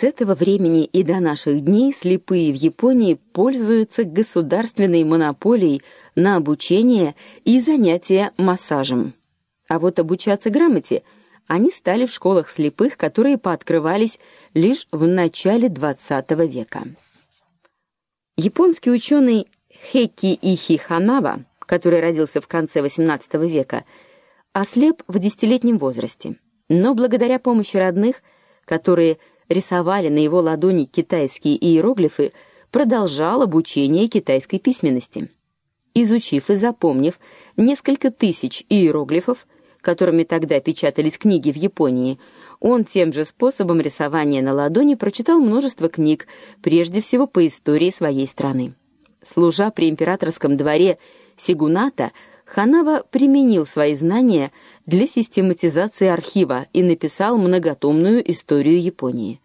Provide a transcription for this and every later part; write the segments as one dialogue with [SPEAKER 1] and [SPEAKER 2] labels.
[SPEAKER 1] С этого времени и до наших дней слепые в Японии пользуются государственной монополией на обучение и занятия массажем. А вот обучаться грамоте они стали в школах слепых, которые пооткрывались лишь в начале XX века. Японский ученый Хеки Ихи Ханава, который родился в конце XVIII века, ослеп в десятилетнем возрасте. Но благодаря помощи родных, которые рисовали на его ладони китайские иероглифы, продолжал обучение китайской письменности. Изучив и запомнив несколько тысяч иероглифов, которыми тогда печатались книги в Японии, он тем же способом рисования на ладони прочитал множество книг, прежде всего по истории своей страны. Служа при императорском дворе Сигуната, Ханава применил свои знания для систематизации архива и написал многотомную историю Японии.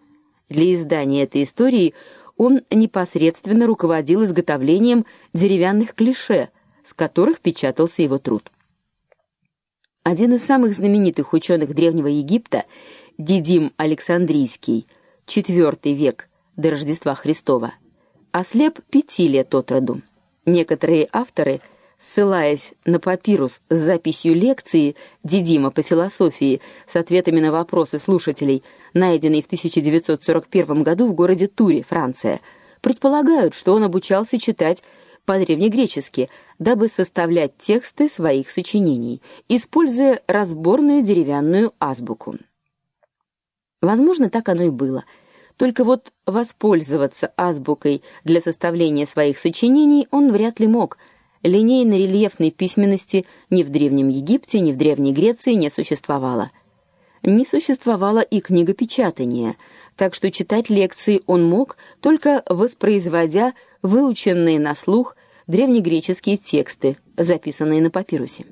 [SPEAKER 1] Для издания этой истории он непосредственно руководил изготовлением деревянных клише, с которых печатался его труд. Один из самых знаменитых ученых древнего Египта, Дидим Александрийский, IV век до Рождества Христова, ослеп пяти лет от роду. Некоторые авторы, ссылаясь на папирус с записью лекции Дидима по философии с ответами на вопросы слушателей, найденный в 1941 году в городе Туре, Франция, предполагают, что он обучался читать по-древнегречески, дабы составлять тексты своих сочинений, используя разборную деревянную азбуку. Возможно, так оно и было — только вот воспользоваться азбукой для составления своих сочинений он вряд ли мог. Линейно-рельефной письменности ни в древнем Египте, ни в древней Греции не существовало. Не существовало и книгопечатания, так что читать лекции он мог только воспроизводя выученные на слух древнегреческие тексты, записанные на папирусе.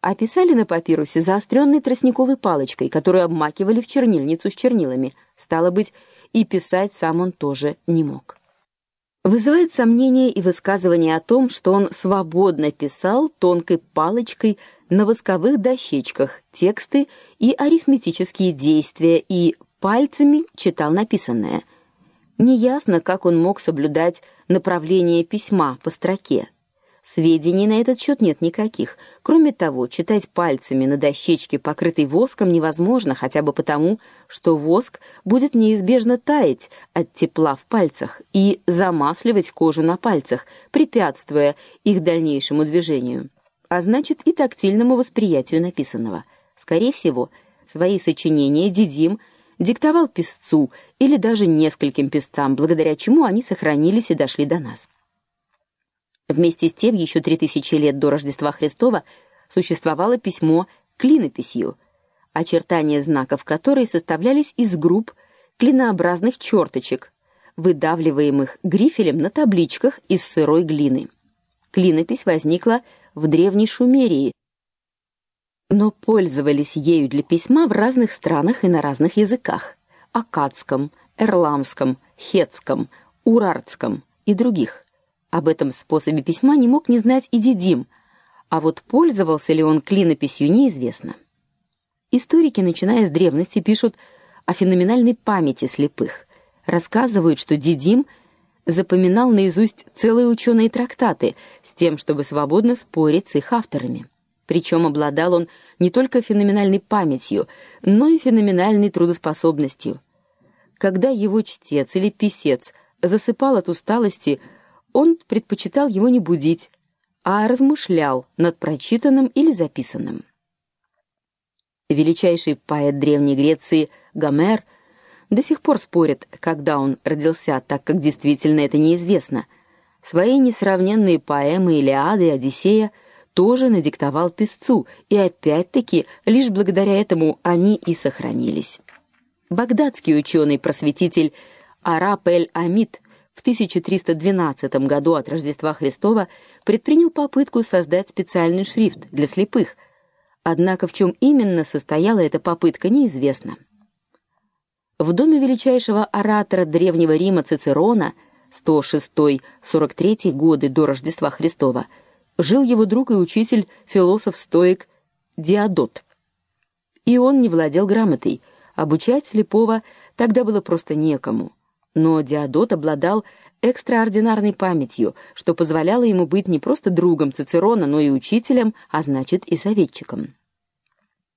[SPEAKER 1] Описали на папирусе заостренной тростниковой палочкой, которую обмакивали в чернильницу с чернилами. Стало быть, и писать сам он тоже не мог. Вызывает сомнение и высказывание о том, что он свободно писал тонкой палочкой на восковых дощечках тексты и арифметические действия и пальцами читал написанное. Неясно, как он мог соблюдать направление письма по строке. Сведений на этот счет нет никаких. Кроме того, читать пальцами на дощечке, покрытой воском, невозможно, хотя бы потому, что воск будет неизбежно таять от тепла в пальцах и замасливать кожу на пальцах, препятствуя их дальнейшему движению, а значит и тактильному восприятию написанного. Скорее всего, свои сочинения Дидим диктовал писцу или даже нескольким писцам, благодаря чему они сохранились и дошли до нас. Вместе с тем, еще три тысячи лет до Рождества Христова существовало письмо клинописью, очертания знаков которой составлялись из групп клинообразных черточек, выдавливаемых грифелем на табличках из сырой глины. Клинопись возникла в древней Шумерии, но пользовались ею для письма в разных странах и на разных языках: аккадском, эрламском, хетском, урартском и других. Об этом способе письма не мог не знать и Дидим, а вот пользовался ли он клинописью, неизвестно. Историки, начиная с древности, пишут о феноменальной памяти слепых. Рассказывают, что Дидим запоминал наизусть целые ученые трактаты с тем, чтобы свободно спорить с их авторами. Причем обладал он не только феноменальной памятью, но и феноменальной трудоспособностью. Когда его чтец или писец засыпал от усталости, он предпочитал его не будить, а размышлял над прочитанным или записанным. Величайший поэт древней Греции Гомер до сих пор спорит, когда он родился, так как действительно это неизвестно. Свои несравненные поэмы Илиады и Одиссея тоже надиктовал писцу, и опять-таки лишь благодаря этому они и сохранились. Багдадский ученый-просветитель Араб эль-Амид в 1312 году от Рождества Христова предпринял попытку создать специальный шрифт для слепых. Однако в чем именно состояла эта попытка, неизвестно. В доме величайшего оратора древнего Рима Цицерона 106-43 годы до Рождества Христова жил его друг и учитель, философ-стоик Диодот. И он не владел грамотой, Обучать слепого тогда было просто некому. Но Диадот обладал экстраординарной памятью, что позволяло ему быть не просто другом Цицерона, но и учителем, а значит и советчиком.